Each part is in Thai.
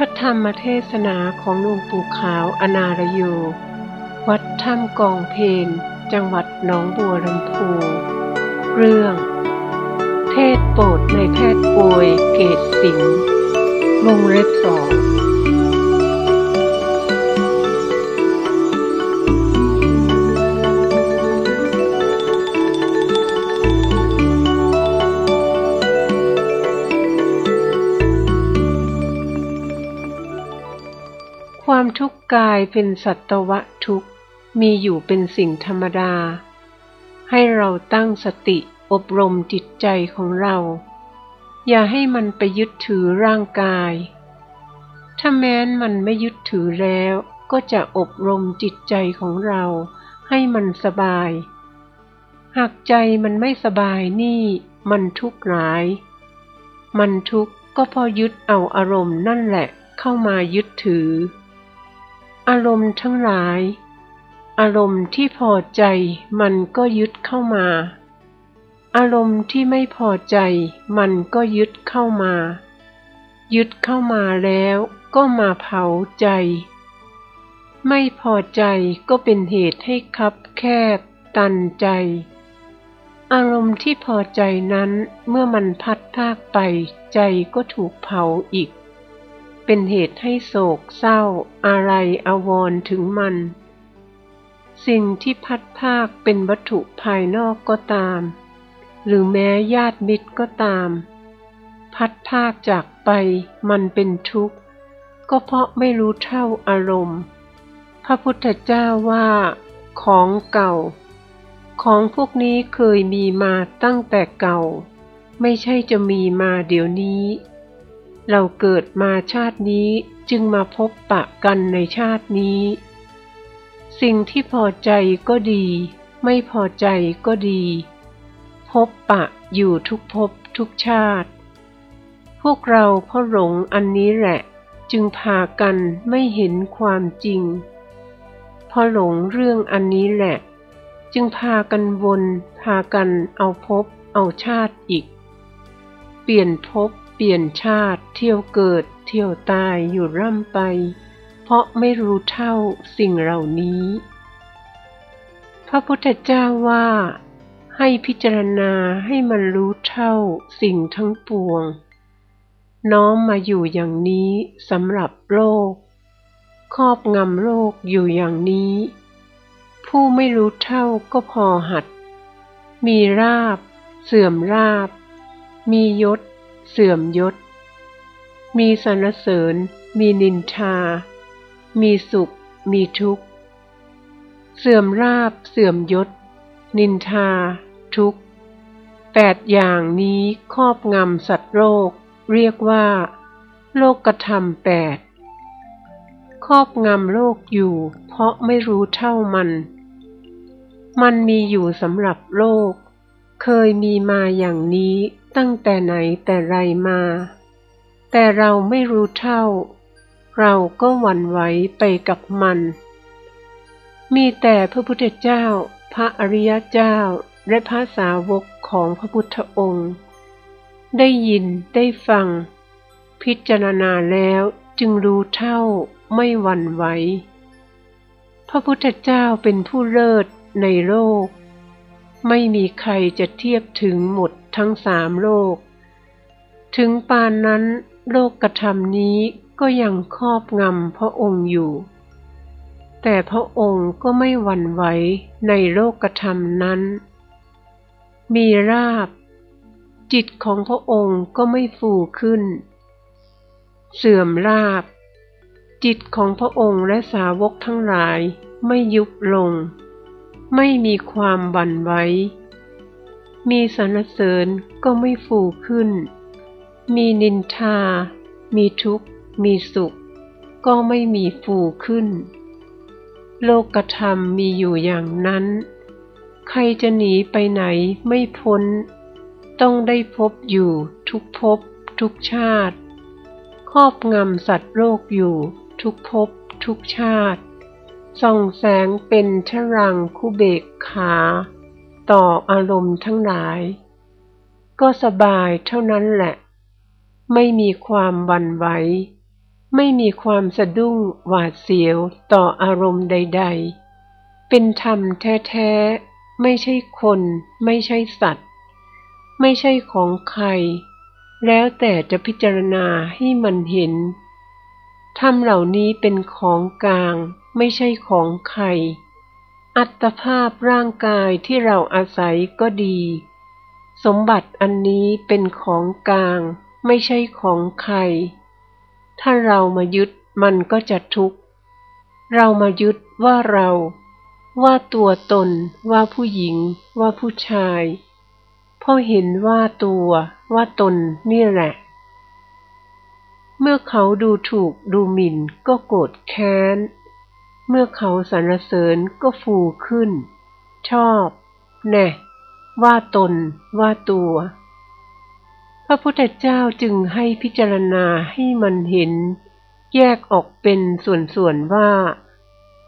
พระธรรมเทศนาของหลวงปู่ขาวอนารโย วัดถ้ำกองเพน จังหวัดหนองบัวลำพู เรื่อง เทศโปรดในแพทย์ป่วยเกตสิงห์วงเล็บสอง กายเป็นสัตวะทุกข์มีอยู่เป็นสิ่งธรรมดา ให้เราตั้งสติอบรมจิตใจของเรา อย่าให้มันไปยึดถือร่างกาย ถ้าแม้นมันไม่ยึดถือแล้วก็จะอบรมจิตใจของเราให้มันสบาย หากใจมันไม่สบายนี่มันทุกข์ร้าย มันทุกข์ก็พอยึดเอาอารมณ์นั่นแหละเข้ามายึดถือ อารมณ์ทั้งหลาย อารมณ์ที่พอใจมันก็ยึดเข้ามา อารมณ์ที่ไม่พอใจมันก็ยึดเข้ามา ยึดเข้ามาแล้วก็มาเผาใจ ไม่พอใจก็เป็นเหตุให้คับแคบ ตันใจ อารมณ์ที่พอใจนั้นเมื่อมันพัดพากไปใจก็ถูกเผาอีก เป็นเหตุให้โศกเศร้า อะไรอาวรถึงมัน สิ่งที่พัดพากเป็นวัตถุภายนอกก็ตาม หรือแม้ญาติมิตรก็ตาม พัดพากจากไปมันเป็นทุกข์ ก็เพราะไม่รู้เท่าอารมณ์ พระพุทธเจ้าว่า ของเก่า ของพวกนี้เคยมีมาตั้งแต่เก่า ไม่ใช่จะมีมาเดี๋ยวนี้ เราเกิดมาชาตินี้จึงมาพบปะกันในชาตินี้ สิ่งที่พอใจก็ดี ไม่พอใจก็ดี พบปะอยู่ทุกภพทุกชาติ พวกเราเพราะหลงอันนี้แหละ จึงพากันไม่เห็นความจริงพราะหลงเรื่องอันนี้แหละ จึงพากันวน พากันเอาภพเอาชาติอีก เปลี่ยนภพ เปลี่ยนชาติเที่ยวเกิด เที่ยวตายอยู่ร่ำไป เพราะไม่รู้เท่าสิ่งเหล่านี้ พระพุทธเจ้าว่า ให้พิจารณาให้มันรู้เท่าสิ่งทั้งปวง น้อมมาอยู่อย่างนี้สำหรับโลก ครอบงำโลกอยู่อย่างนี้ ผู้ไม่รู้เท่าก็พอหัด มีราบ เสื่อมราบ มียศ เสื่อมยศ มีสรรเสริญ มีนินทา มีสุข มีทุกข์ เสื่อมราบ เสื่อมยศ นินทา ทุกข์แปดอย่างนี้ครอบงำสัตว์โลกเรียกว่า โลกกระทำแปดครอบงำโลกอยู่ เพราะไม่รู้เท่ามัน มันมีอยู่สำหรับโลก เคยมีมาอย่างนี้ตั้งแต่ไหนแต่ไรมา แต่เราไม่รู้เท่า เราก็หวั่นไหวไปกับมัน มีแต่พระพุทธเจ้า พระอริยเจ้าและพระสาวกของพระพุทธองค์ ได้ยินได้ฟัง พิจารณาแล้วจึงรู้เท่าไม่หวั่นไหว พระพุทธเจ้าเป็นผู้เลิศในโลก ไม่มีใครจะเทียบถึงหมดทั้งสามโลก ถึงปานนั้นโลกกระทำนี้ก็ยังครอบงำพระองค์อยู่ แต่พระองค์ก็ไม่หวั่นไหวในโลกกระทำนั้น มีราบ จิตของพระองค์ก็ไม่ฟูขึ้น เสื่อมราบ จิตของพระองค์และสาวกทั้งหลายไม่ยุบลง ไม่มีความบั่นไหว มีสรรเสริญก็ไม่ฟูขึ้น มีนินทา มีทุกข์ มีสุข ก็ไม่มีฟูขึ้น โลกธรรมมีอยู่อย่างนั้น ใครจะหนีไปไหนไม่พ้น ต้องได้พบอยู่ทุกภพทุกชาติ ครอบงำสัตว์โลกอยู่ทุกภพทุกชาติ ส่องแสงเป็นชรังคุเบกขา ต่ออารมณ์ทั้งหลาย ก็สบายเท่านั้นแหละ ไม่มีความวันไหว ไม่มีความสะดุ้งหวาดเสียวต่ออารมณ์ใด ๆ เป็นธรรมแท้ๆ ไม่ใช่คน ไม่ใช่สัตว์ ไม่ใช่ของใคร แล้วแต่จะพิจารณาให้มันเห็นธรรมเหล่านี้เป็นของกลาง ไม่ใช่ของใคร อัตภาพร่างกายที่เราอาศัยก็ดี สมบัติอันนี้เป็นของกลาง ไม่ใช่ของใคร ถ้าเรามายึดมันก็จะทุกข์ เรามายึดว่าเรา ว่าตัวตน ว่าผู้หญิง ว่าผู้ชายเพราะเห็นว่าตัวว่าตนนี่แหละ เมื่อเขาดูถูกดูหมิ่นก็โกรธแค้น เมื่อเขาสรรเสริญก็ฟูขึ้น ชอบ แน่ ว่าตน ว่าตัว พระพุทธเจ้าจึงให้พิจารณาให้มันเห็น แยกออกเป็นส่วนๆว่า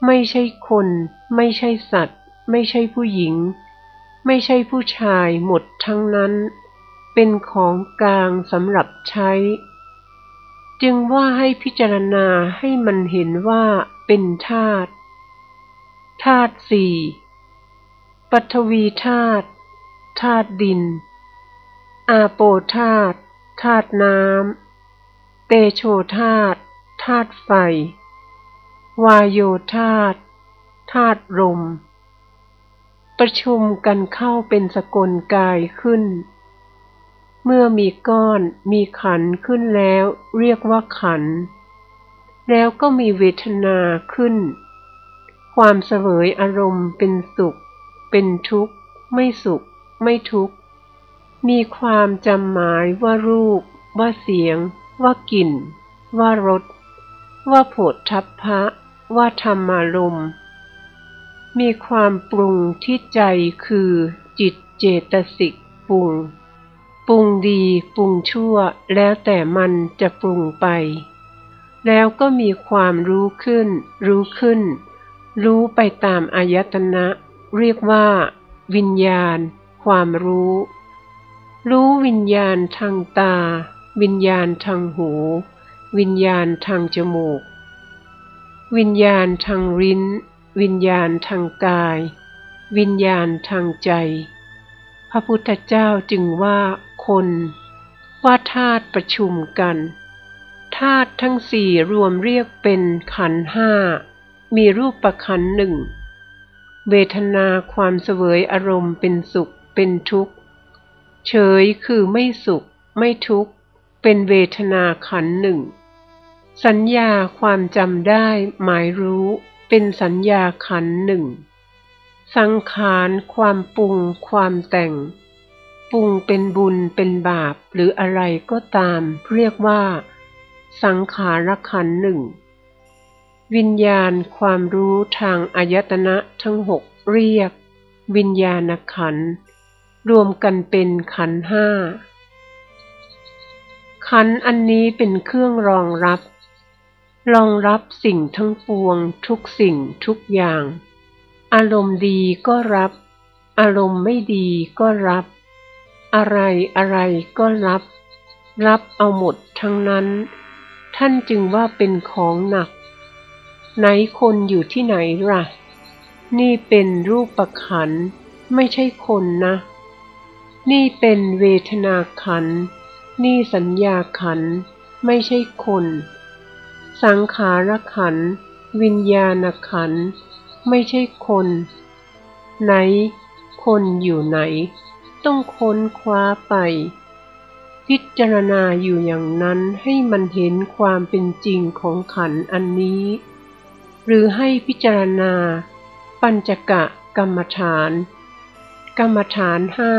ไม่ใช่คน ไม่ใช่สัตว์ ไม่ใช่ผู้หญิง ไม่ใช่ผู้ชายหมดทั้งนั้น เป็นของกลางสำหรับใช้ จึงว่าให้พิจารณาให้มันเห็นว่า เป็นธาตุธาตุสี่ปัทวีธาตุธาตุดิน อาโปธาตุธาตุน้ำเตโชธาตุธาตุไฟ วายโยธาตุธาตุลมประชุมกันเข้าเป็นสกลกายขึ้น เมื่อมีก้อนมีขันขึ้นแล้วเรียกว่าขัน แล้วก็มีเวทนาขึ้น ความเสวยอารมณ์เป็นสุข เป็นทุกข์ ไม่สุข ไม่ทุกข์ มีความจำหมายว่ารูป ว่าเสียง ว่ากลิ่น ว่ารส ว่าโผฏฐัพพะ ว่าธรรมารมมีความปรุงที่ใจคือจิตเจตสิกปรุง ปรุงดีปรุงชั่วแล้วแต่มันจะปรุงไป แล้วก็มีความรู้ขึ้น รู้ขึ้น รู้ไปตามอายตนะ เรียกว่า วิญญาณ ความรู้ รู้วิญญาณทางตา วิญญาณทางหู วิญญาณทางจมูก วิญญาณทางริ้น วิญญาณทางกาย วิญญาณทางใจ พระพุทธเจ้าจึงว่าคน ว่าธาตุประชุมกัน ธาตุทั้งสี่รวมเรียกเป็นขันห้า มีรูปประขันหนึ่ง เวทนาความเสวยอารมณ์เป็นสุขเป็นทุกข์ เฉยคือไม่สุข ไม่ทุกข์ เป็นเวทนาขันหนึ่ง สัญญาความจำได้หมายรู้เป็นสัญญาขันหนึ่ง สังขารความปรุงความแต่ง ปรุงเป็นบุญเป็นบาปหรืออะไรก็ตาม เรียกว่า สังขารขันหนึ่งวิญญาณความรู้ทางอายตนะทั้งหกเรียก วิญญาณขัน รวมกันเป็นขันห้า ขันอันนี้เป็นเครื่องรองรับ รองรับสิ่งทั้งปวงทุกสิ่งทุกอย่าง อารมณ์ดีก็รับ อารมณ์ไม่ดีก็รับ อะไรอะไรก็รับ รับเอาหมดทั้งนั้น ท่านจึงว่าเป็นของหนัก ไหนคนอยู่ที่ไหนล่ะ นี่เป็นรูปประขัน ไม่ใช่คนนะ นี่เป็นเวทนาขัน นี่สัญญาขัน ไม่ใช่คน สังขารขัน วิญญาณขัน ไม่ใช่คน ไหน คนอยู่ไหน ต้องค้นคว้าไป พิจารณาอยู่อย่างนั้นให้มันเห็นความเป็นจริงของขันอันนี้ หรือให้พิจารณา ปัญจกะกรรมฐาน กรรมฐานห้า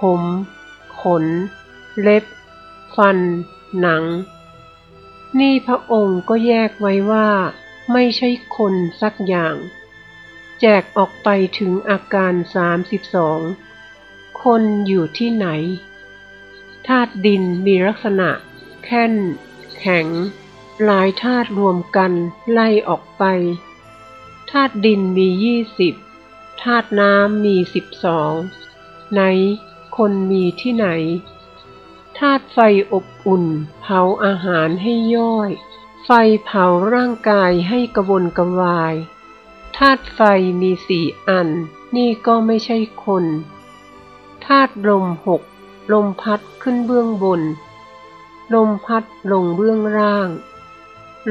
ผม ขน เล็บ ฟัน หนัง นี่พระองค์ก็แยกไว้ว่า ไม่ใช่คนสักอย่าง แจกออกไปถึงอาการสามสิบสองคนอยู่ที่ไหน ธาตุดินมีลักษณะแค่นแข็ง หลายธาตุรวมกันไล่ออกไป ธาตุดินมียี่สิบธาตุน้ำมีสิบสองไหน คนมีที่ไหน ธาตุไฟอบอุ่น เผาอาหารให้ย่อย ไฟเผาร่างกายให้กระวนกระวาย ธาตุไฟมีสี่อัน นี่ก็ไม่ใช่คน ธาตุลมหก ลมพัดขึ้นเบื้องบน ลมพัดลงเบื้องล่าง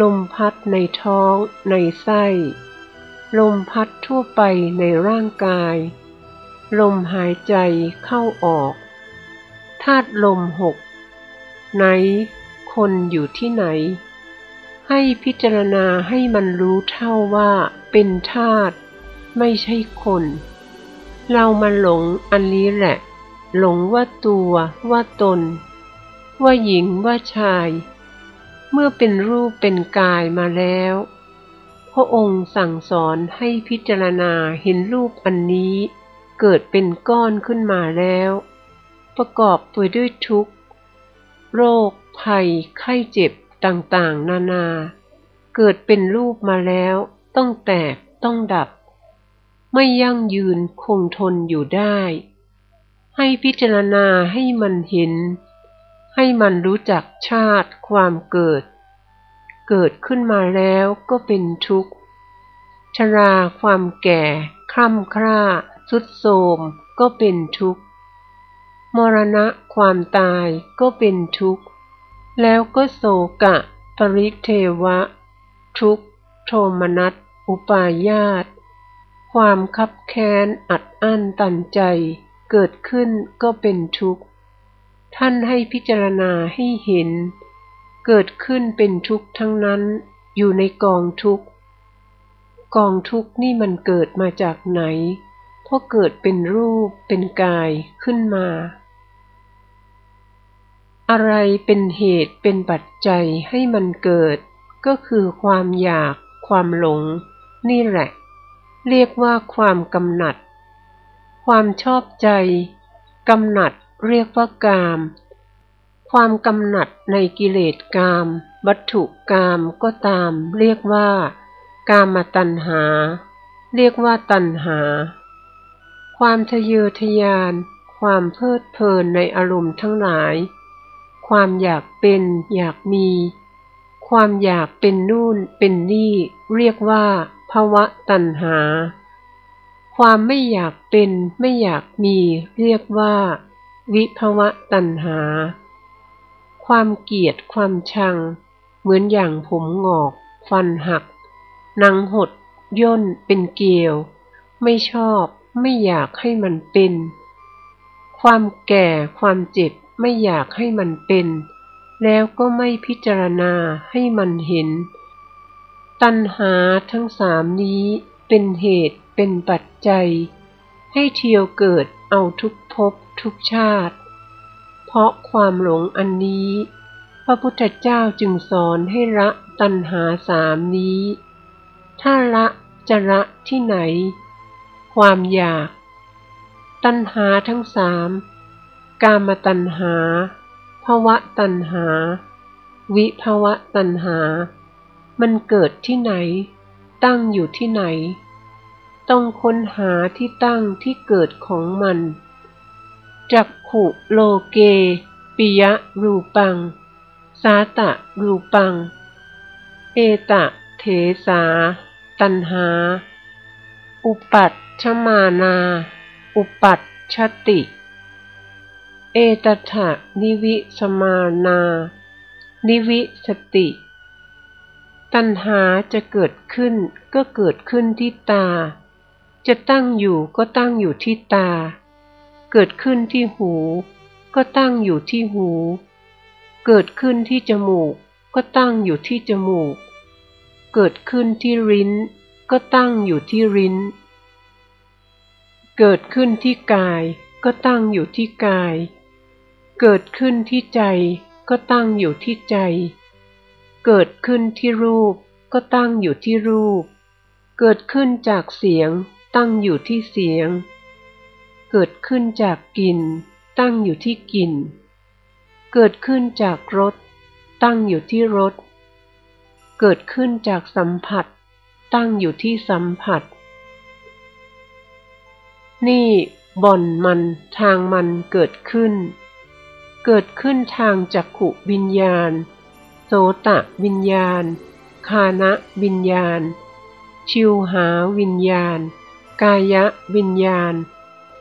ลมพัดในท้องในไส้ ลมพัดทั่วไปในร่างกาย ลมหายใจเข้าออก ธาตุลมหก ไหน คนอยู่ที่ไหน ให้พิจารณาให้มันรู้เท่าว่าเป็นธาตุไม่ใช่คน เรามาหลงอันนี้แหละ หลงว่าตัวว่าตน ว่าหญิงว่าชาย เมื่อเป็นรูปเป็นกายมาแล้ว พระองค์สั่งสอนให้พิจารณาเห็นรูปอันนี้ เกิดเป็นก้อนขึ้นมาแล้ว ประกอบไปด้วยทุกข์ โรค ภัย ไข้เจ็บต่างๆ นานา เกิดเป็นรูปมาแล้ว ต้องแตกต้องดับ ไม่ยั่งยืนคงทนอยู่ได้ ให้พิจารณาให้มันเห็น ให้มันรู้จักชาติความเกิด เกิดขึ้นมาแล้วก็เป็นทุกข์ ชราความแก่ คร่ำคร่าสุดโทมก็เป็นทุกข์ มรณะความตายก็เป็นทุกข์ แล้วก็โศกะ ปริเทวะ ทุกข์ โทมนัส อุปาญาต ความคับแค้นอัดอั้นตันใจ เกิดขึ้นก็เป็นทุกข์ ท่านให้พิจารณาให้เห็น เกิดขึ้นเป็นทุกข์ทั้งนั้นอยู่ในกองทุกข์ กองทุกข์นี่มันเกิดมาจากไหนเพราะเกิดเป็นรูปเป็นกายขึ้นมา อะไรเป็นเหตุเป็นปัจจัยให้มันเกิด ก็คือความอยาก ความหลง นี่แหละ เรียกว่าความกำหนัด ความชอบใจ กำหนัดเรียกว่ากาม ความกำหนัดในกิเลสกาม วัตถุกามก็ตาม เรียกว่า กามตัณหา เรียกว่าตัณหา ความทะเยอทะยาน ความเพลิดเพลินในอารมณ์ทั้งหลาย ความอยากเป็นอยากมี ความอยากเป็นนู่นเป็นนี่ เรียกว่าภาวะตัณหา ความไม่อยากเป็นไม่อยากมีเรียกว่า วิภวะตัณหา ความเกลียดความชัง เหมือนอย่างผมงอก ฟันหักหนังหด ย่นเป็นเกลียว ไม่ชอบไม่อยากให้มันเป็น ความแก่ความเจ็บไม่อยากให้มันเป็น แล้วก็ไม่พิจารณาให้มันเห็น ตัณหาทั้งสามนี้ เป็นเหตุเป็นปัจจัย ให้เที่ยวเกิดเอาทุกภพทุกชาติ เพราะความหลงอันนี้ พระพุทธเจ้าจึงสอนให้ละตัณหาสามนี้ ถ้าละจะละที่ไหน ความอยาก ตัณหาทั้งสามกามตัณหาภวะตัณหา วิภวะตัณหา มันเกิดที่ไหน ตั้งอยู่ที่ไหน ต้องค้นหาที่ตั้งที่เกิดของมันจักขุโลเก ปิยะรูปัง สาตะรูปัง เอตะเถสา ตัณหา อุปัตชมานา อุปัตชติ เอตถะนิวิสมานา นิวิสติ ตัณหาจะเกิดขึ้นก็เกิดขึ้นที่ตา จะตั้งอยู่ก็ตั้งอยู่ที่ตา เกิดขึ้นที่หู ก็ตั้งอยู่ที่หู เกิดขึ้นที่จมูก ก็ตั้งอยู่ที่จมูก เกิดขึ้นที่ลิ้น ก็ตั้งอยู่ที่ลิ้น เกิดขึ้นที่กาย ก็ตั้งอยู่ที่กาย เกิดขึ้นที่ใจ ก็ตั้งอยู่ที่ใจ เกิดขึ้นที่รูปก็ตั้งอยู่ที่รูป เกิดขึ้นจากเสียง ตั้งอยู่ที่เสียง เกิดขึ้นจากกลิ่น ตั้งอยู่ที่กลิ่น เกิดขึ้นจากรส ตั้งอยู่ที่รส เกิดขึ้นจากสัมผัส ตั้งอยู่ที่สัมผัส นี่บ่อนมันทางมันเกิดขึ้น เกิดขึ้นทางจักขุวิญญาณ โสตะวิญญาณ คานะวิญญาณ ชิวหาวิญญาณ กายะวิญญาณ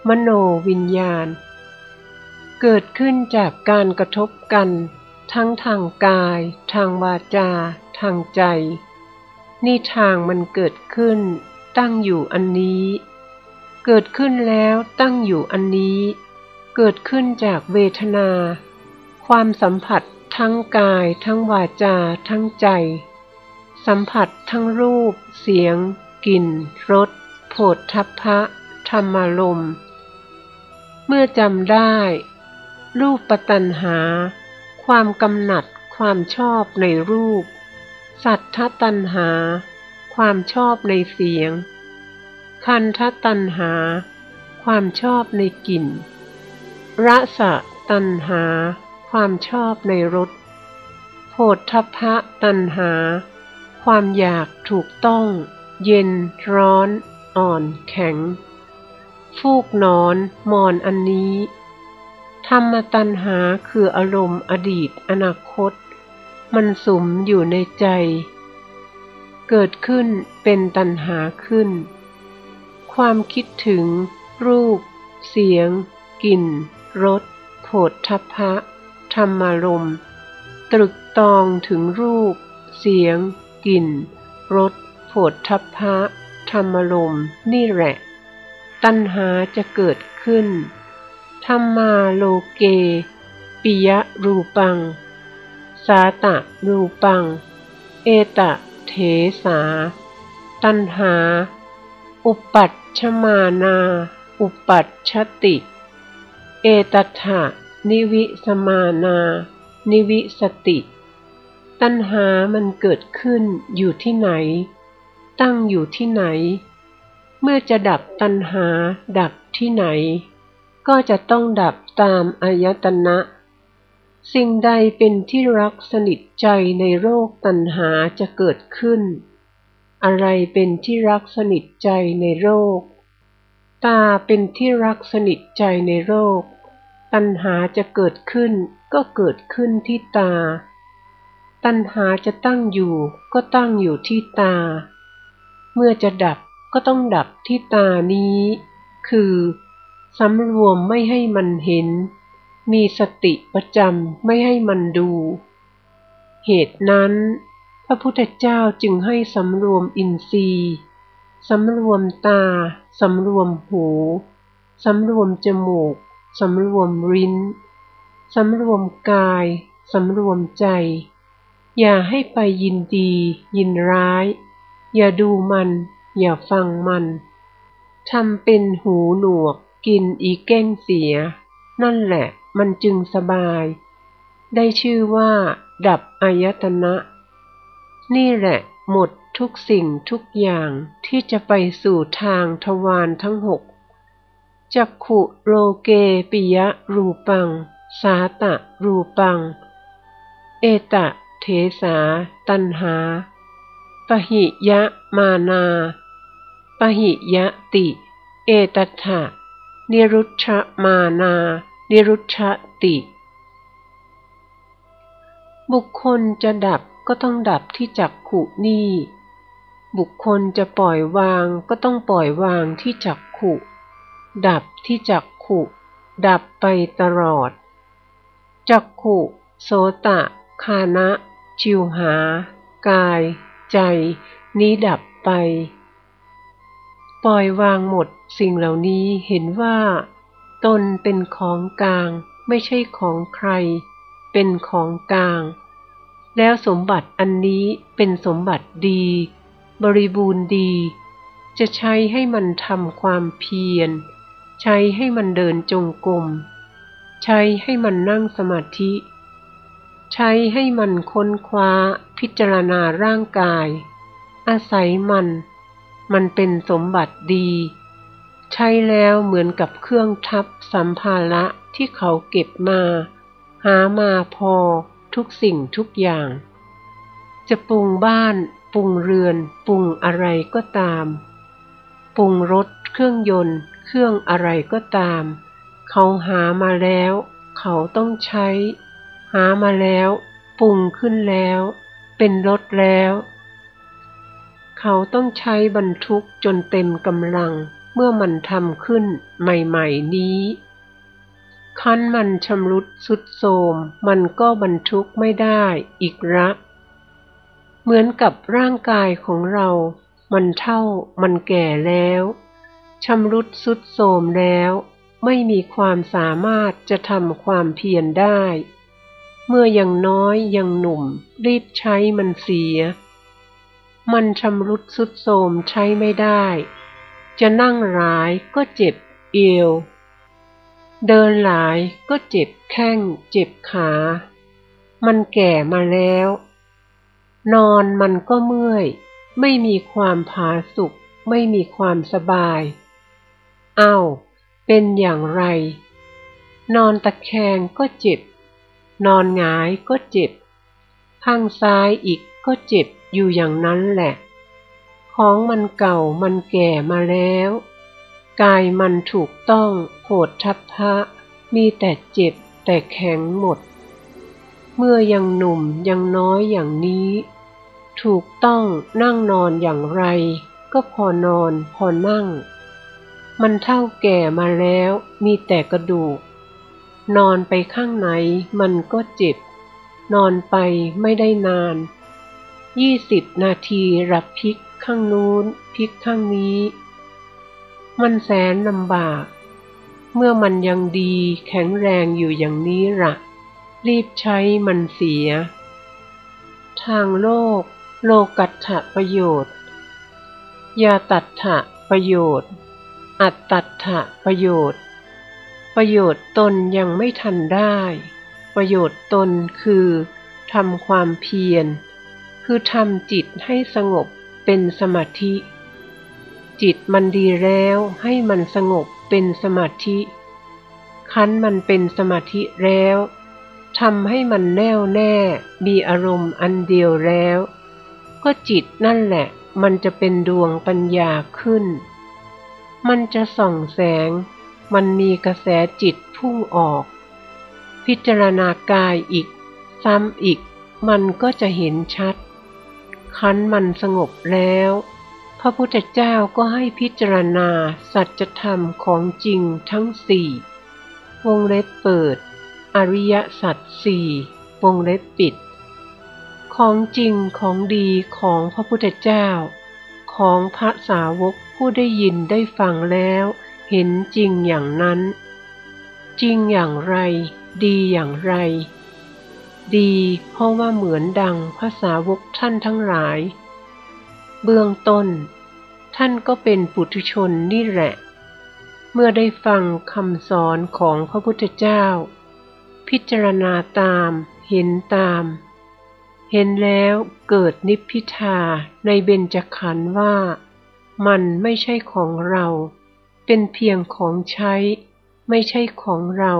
มโนวิญญาณ เกิดขึ้นจากการกระทบกัน ทั้งทางกาย ทางวาจา ทางใจ นี่ทางมันเกิดขึ้น ตั้งอยู่อันนี้ เกิดขึ้นแล้วตั้งอยู่อันนี้ เกิดขึ้นจากเวทนา ความสัมผัส ทั้งกาย ทั้งวาจา ทั้งใจ สัมผัสทั้งรูป เสียง กลิ่น รสโผฏฐัพพะ ธรรมารมเมื่อจำได้ รูปปัตัญหา ความกำหนัด ความชอบในรูป สัทธตัญหา ความชอบในเสียง คันทตัญหา ความชอบในกลิ่น รสะตัณหา ความชอบในรสโพพะตัณหา ความอยากถูกต้อง เย็นร้อน อ่อนแข็ง ฟูกนอนมอนอันนี้ ธรรมตัณหาคืออารมณ์อดีตอนาคต มันสุมอยู่ในใจ เกิดขึ้นเป็นตัณหาขึ้น ความคิดถึง รูป เสียง กลิ่นรสโผฏฐัพพะ ธรรมารมตรึกตองถึงรูป เสียง กลิ่น รสโผฏฐัพพะ ธรรมารมนี่แหละ ตัณหาจะเกิดขึ้น ธรรมาโลเก ปิยรูปัง สาตะรูปัง เอตเถสา ตัณหา อุปัชชมานา อุปัชชติ เอตถะ นิวิสมานา นิวิสติ ตัณหามันเกิดขึ้นอยู่ที่ไหน ตั้งอยู่ที่ไหน เมื่อจะดับตัณหาดับที่ไหน ก็จะต้องดับตามอายตนะ สิ่งใดเป็นที่รักสนิทใจในโรคตัณหาจะเกิดขึ้น อะไรเป็นที่รักสนิทใจในโรค ตาเป็นที่รักสนิทใจในโรค ตัณหาจะเกิดขึ้นก็เกิดขึ้นที่ตา ตัณหาจะตั้งอยู่ก็ตั้งอยู่ที่ตา เมื่อจะดับก็ต้องดับที่ตานี้ คือสำรวมไม่ให้มันเห็น มีสติประจำไม่ให้มันดู เหตุนั้น พระพุทธเจ้าจึงให้สำรวมอินทรีย์สำรวมตา สำรวมหู สำรวมจมูก สำรวมริ้น สำรวมกาย สำรวมใจ อย่าให้ไปยินดี ยินร้าย อย่าดูมัน อย่าฟังมันทำเป็นหูหนวก กินอีเก้งเสีย นั่นแหละมันจึงสบาย ได้ชื่อว่า ดับอายตนะ นี่แหละหมดทุกสิ่งทุกอย่างที่จะไปสู่ทางทวารทั้งหก จักขุโรเกปิยะรูปัง สาตะรูปัง เอตะเทสา ตันหา ปหิยะมานา ปหิยะติ เอตถะนิรุชะมานา นิรุชะติ บุคคลจะดับก็ต้องดับที่จักขุนี่ บุคคลจะปล่อยวางก็ต้องปล่อยวางที่จักขุ ดับที่จักขุ ดับไปตลอด จักขุ โสตะ คานะ ชิวหา กาย ใจ นี้ดับไป ปล่อยวางหมดสิ่งเหล่านี้เห็นว่า ตนเป็นของกลาง ไม่ใช่ของใคร เป็นของกลาง แล้วสมบัติอันนี้เป็นสมบัติดี บริบูรณ์ดี จะใช้ให้มันทำความเพียร ใช้ให้มันเดินจงกรม ใช้ให้มันนั่งสมาธิ ใช้ให้มันค้นคว้าพิจารณาร่างกาย อาศัยมัน มันเป็นสมบัติดี ใช้แล้วเหมือนกับเครื่องทับสัมภาระที่เขาเก็บมา หามาพอทุกสิ่งทุกอย่าง จะปรุงบ้าน ปรุงเรือน ปรุงอะไรก็ตาม ปรุงรถเครื่องยนต์ เครื่องอะไรก็ตาม เขาหามาแล้ว เขาต้องใช้ หามาแล้วปรุงขึ้นแล้ว เป็นรถแล้ว เขาต้องใช้บรรทุกจนเต็มกำลังเมื่อมันทำขึ้นใหม่ๆนี้ คันมันชำรุดสุดโทมมันก็บรรทุกไม่ได้อีกละเหมือนกับร่างกายของเรา มันเท่ามันแก่แล้ว ชำรุดสุดโทรมแล้ว ไม่มีความสามารถจะทำความเพียรได้ เมื่อยังน้อยยังหนุ่ม รีบใช้มันเสีย มันชำรุดสุดโทรมใช้ไม่ได้ จะนั่งหลายก็เจ็บเอว เดินหลายก็เจ็บแข้งเจ็บขา มันแก่มาแล้ว นอนมันก็เมื่อย ไม่มีความผาสุกไม่มีความสบาย อ้าวเป็นอย่างไร นอนตะแคงก็เจ็บ นอนหงายก็เจ็บ ข้างซ้ายอีกก็เจ็บอยู่อย่างนั้นแหละ ของมันเก่ามันแก่มาแล้ว กายมันถูกต้องโผดทัพพะ มีแต่เจ็บแต่แข็งหมด เมื่อยังหนุ่มยังน้อยอย่างนี้ ถูกต้องนั่งนอนอย่างไร ก็พอนอนพอนั่ง มันเท่าแก่มาแล้วมีแต่กระดูก นอนไปข้างไหนมันก็เจ็บ นอนไปไม่ได้นานยี่สิบนาทีรับพลิกข้างนู้นพลิกข้างนี้ มันแสนลำบาก เมื่อมันยังดีแข็งแรงอยู่อย่างนี้ละะรีบใช้มันเสีย ทางโลก โลกัตถะประโยชน์ ยาตัดถะประโยชน์ อัตตัถะประโยชน์ ประโยชน์ตนยังไม่ทันได้ ประโยชน์ตนคือทำความเพียร คือทำจิตให้สงบเป็นสมาธิ จิตมันดีแล้วให้มันสงบเป็นสมาธิ คั้นมันเป็นสมาธิแล้วทำให้มันแน่วแน่มีอารมณ์อันเดียวแล้ว ก็จิตนั่นแหละมันจะเป็นดวงปัญญาขึ้น มันจะส่องแสง มันมีกระแสจิตพุ่งออก พิจารณากายอีก ซ้ำอีก มันก็จะเห็นชัด คันมันสงบแล้ว พระพุทธเจ้าก็ให้พิจารณาสัจธรรมของจริงทั้งสี่วงเล็บเปิด อริยสัจสี่วงเล็บปิด ของจริงของดีของพระพุทธเจ้า ของพระสาวก ผู้ได้ยินได้ฟังแล้ว เห็นจริงอย่างนั้น จริงอย่างไร ดีอย่างไร ดีเพราะว่าเหมือนดังภาษาวกท่านทั้งหลาย เบื้องต้น ท่านก็เป็นปุถุชนนี่แหละ เมื่อได้ฟังคำสอนของพระพุทธเจ้า พิจารณาตามเห็นตาม เห็นแล้วเกิดนิพพิทาในเบญจขันธ์ว่า มันไม่ใช่ของเรา เป็นเพียงของใช้ ไม่ใช่ของเรา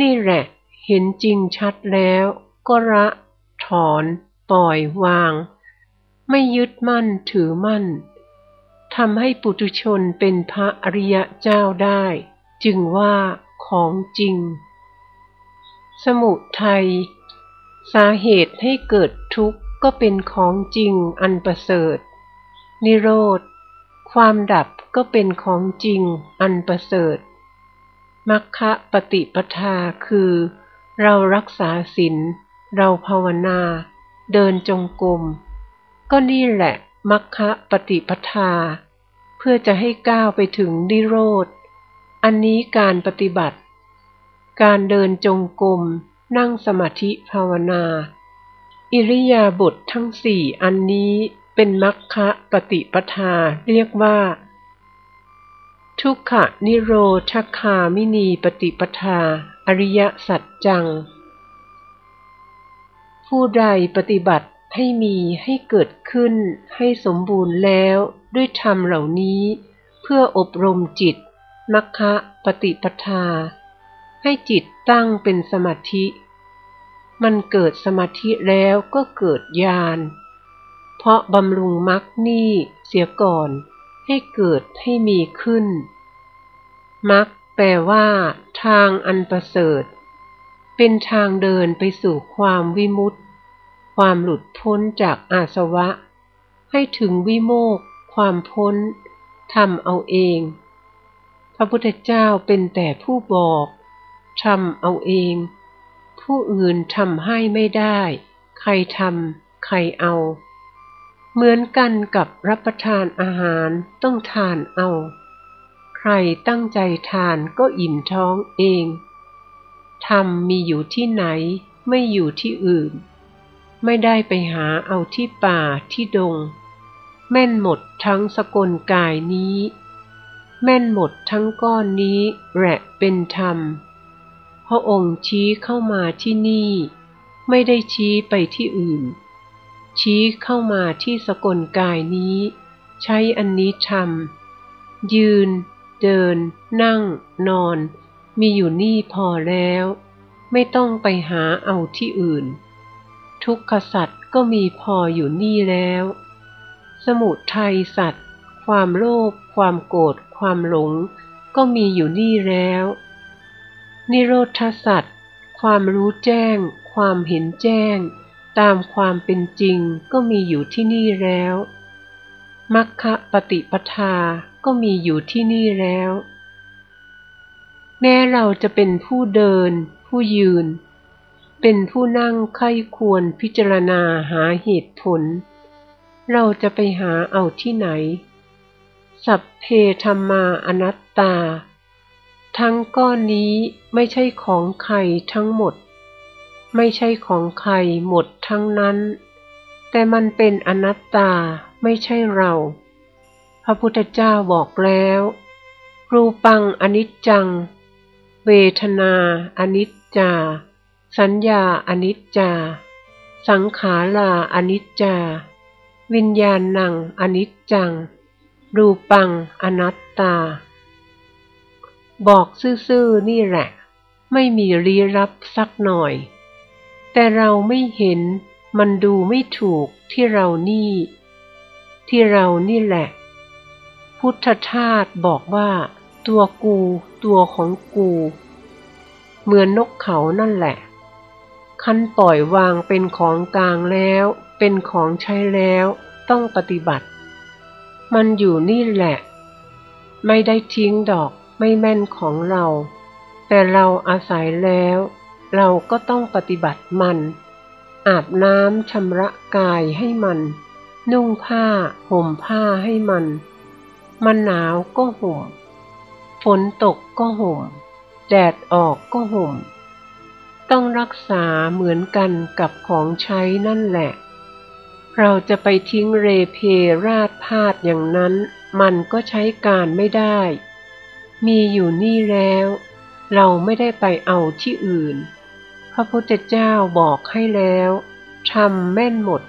นี่แหละ เห็นจริงชัดแล้ว ก็ละถอนปล่อยวาง ไม่ยึดมั่นถือมั่นทำให้ปุถุชนเป็นพระอริยะเจ้าได้ จึงว่าของจริง สมุทัยสาเหตุให้เกิดทุกข์ก็เป็นของจริงอันประเสริฐ นิโรธ ความดับก็เป็นของจริงอันประเสริฐ มัคคะปฏิปทาคือ เรารักษาศีล เราภาวนา เดินจงกรม ก็นี่แหละมัคคะปฏิปทา เพื่อจะให้ก้าวไปถึงนิโรธ อันนี้การปฏิบัติ การเดินจงกรม นั่งสมาธิภาวนา อิริยาบถททั้งสี่อันนี้ เป็นมัคคะปฏิปทาเรียกว่า ทุกขนิโรธคามินีปฏิปทา อริยสัจจัง ผู้ใดปฏิบัติให้มีให้เกิดขึ้นให้สมบูรณ์แล้วด้วยธรรมเหล่านี้ เพื่ออบรมจิตมัคคะปฏิปทา ให้จิตตั้งเป็นสมาธิ มันเกิดสมาธิแล้วก็เกิดญาณ ราะบำรุงมรรคนี่เสียก่อนให้เกิดให้มีขึ้นมรรคแปลว่า ทางอันประเสริฐ เป็นทางเดินไปสู่ความวิมุตติ ความหลุดพ้นจากอาสวะ ให้ถึงวิโมกความพ้นทำเอาเอง พระพุทธเจ้าเป็นแต่ผู้บอกทำเอาเอง ผู้อื่นทำให้ไม่ได้ ใครทำใครเอา เหมือนกันกับรับประทานอาหารต้องทานเอา ใครตั้งใจทานก็อิ่มท้องเอง ธรรมมีอยู่ที่ไหนไม่อยู่ที่อื่น ไม่ได้ไปหาเอาที่ป่าที่ดง แม่นหมดทั้งสกลกายนี้ แม่นหมดทั้งก้อนนี้แหละเป็นธรรม พระองค์ชี้เข้ามาที่นี่ ไม่ได้ชี้ไปที่อื่น ชี้เข้ามาที่สกลกายนี้ ใช้อันนี้ทำยืน เดิน นั่ง นอน มีอยู่นี่พอแล้ว ไม่ต้องไปหาเอาที่อื่น ทุกขสัตว์ก็มีพออยู่นี่แล้ว สมุทัยสัตว์ ความโลภความโกรธความหลง ก็มีอยู่นี่แล้ว นิโรธสัตว์ ความรู้แจ้ง ความเห็นแจ้ง ตามความเป็นจริงก็มีอยู่ที่นี่แล้วมัคคะปฏิปทาก็มีอยู่ที่นี่แล้ว แม้เราจะเป็นผู้เดิน ผู้ยืน เป็นผู้นั่งไข้ควรพิจารณาหาเหตุผล เราจะไปหาเอาที่ไหน สัพเพธรรมาอนัตตา ทั้งก้อนนี้ไม่ใช่ของใครทั้งหมด ไม่ใช่ของใครหมดทั้งนั้น แต่มันเป็นอนัตตาไม่ใช่เรา พระพุทธเจ้าบอกแล้ว รูปังอนิจจัง เวทนาอนิจจา สัญญาอนิจจา สังขาราอนิจจา วิญญาณังอนิจจัง รูปังอนัตตา บอกซื่อๆนี่แหละ ไม่มีรีรับสักหน่อย แต่เราไม่เห็นมันดูไม่ถูกที่เรานี่ ที่เรานี่แหละ พุทธทาสบอกว่า ตัวกู ตัวของกู เหมือนนกเขานั่นแหละ คันปล่อยวางเป็นของกลางแล้ว เป็นของใช้แล้วต้องปฏิบัติ มันอยู่นี่แหละ ไม่ได้ทิ้งดอกไม่แม่นของเรา แต่เราอาศัยแล้ว เราก็ต้องปฏิบัติมัน อาบน้ำชำระกายให้มัน นุ่งผ้าห่มผ้าให้มัน มันหนาวก็ห่ม ฝนตกก็ห่ม แดดออกก็ห่ม ต้องรักษาเหมือนกันกับของใช้นั่นแหละ เราจะไปทิ้งเรเพราดพาดอย่างนั้น มันก็ใช้การไม่ได้ มีอยู่นี่แล้วเราไม่ได้ไปเอาที่อื่น พระพุทธเจ้าบอกให้แล้วทำแม่นหมด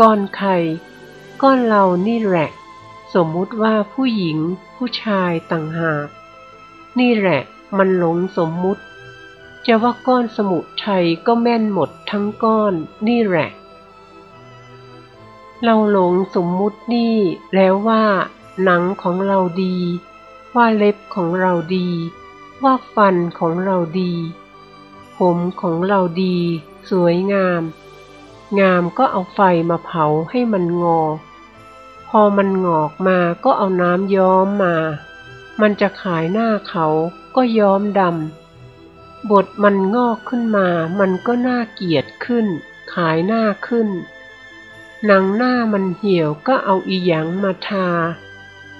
ก้อนใคร ก้อนเรานี่แหละ สมมุติว่าผู้หญิงผู้ชายต่างหาก นี่แหละมันหลงสมมุติ จะว่าก้อนสมุทัยก็แม่นหมดทั้งก้อนนี่แหละ เราหลงสมมุตินี่แล้วว่า หนังของเราดี ว่าเล็บของเราดี ว่าฟันของเราดี ผมของเราดี สวยงาม งามก็เอาไฟมาเผาให้มันงอ พอมันงอกมาก็เอาน้ำย้อมมา มันจะขายหน้าเขาก็ย้อมดำบทมันงอกขึ้นมา มันก็น่าเกียดขึ้น ขายหน้าขึ้น หนังหน้ามันเหี่ยวก็เอาอีหยังมาทา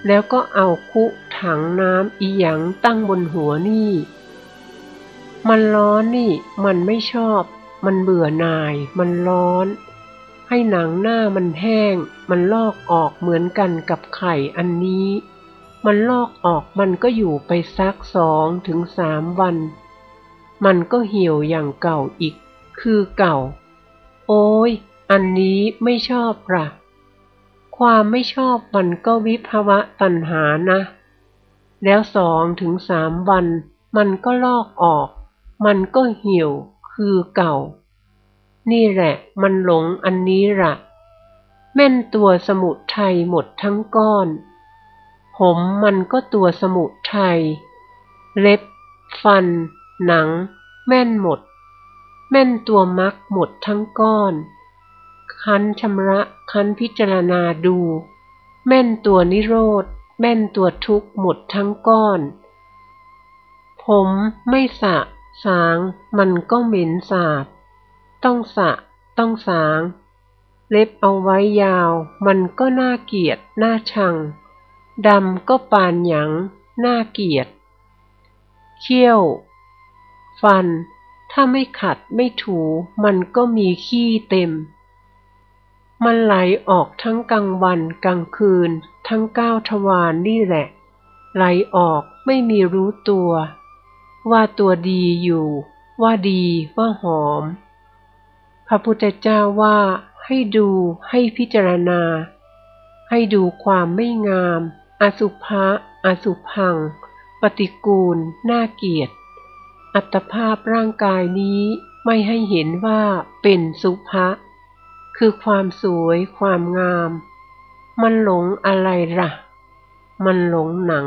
แล้วก็เอาคุถังน้ำอีหยังตั้งบนหัวนี่ มันร้อนนี่ มันไม่ชอบ มันเบื่อหน่าย มันร้อน ให้หนังหน้ามันแห้ง มันลอกออกเหมือนกันกับไข่อันนี้ มันลอกออกมันก็อยู่ไปซักสองถึงสามวัน มันก็เหี่ยวอย่างเก่าอีก คือเก่า โอ้ย อันนี้ไม่ชอบละความไม่ชอบมันก็วิภาวะตัณหานะ แล้วสองถึงสามวันมันก็ลอกออก มันก็เหี่ยวคือเก่า นี่แหละมันหลงอันนี้ละแม่นตัวสมุทัยหมดทั้งก้อน ผมมันก็ตัวสมุทัยเล็บ ฟัน หนัง แม่นหมด แม่นตัวมักหมดทั้งก้อน คันชำระคันพิจารณาดู แม่นตัวนิโรธ แม่นตัวทุกข์หมดทั้งก้อน ผมไม่สะ สางมันก็เหม็นสาบ ต้องสะ ต้องสาง เล็บเอาไว้ยาว มันก็น่าเกลียดน่าชัง ดำก็ปานหยัง น่าเกลียด เขี้ยว ฟัน ถ้าไม่ขัดไม่ถู มันก็มีขี้เต็ม มันไหลออกทั้งกลางวันกลางคืน ทั้งก้าวทวารนนี่แหละ ไหลออกไม่มีรู้ตัว ว่าตัวดีอยู่ ว่าดีว่าหอม พระพุทธเจ้าว่าให้ดูให้พิจารณา ให้ดูความไม่งาม อสุภะอสุพัง ปฏิกูล น่าเกียด อัตภาพร่างกายนี้ไม่ให้เห็นว่าเป็นสุภะคือความสวยความงาม มันหลงอะไรล่ะ มันหลงหนัง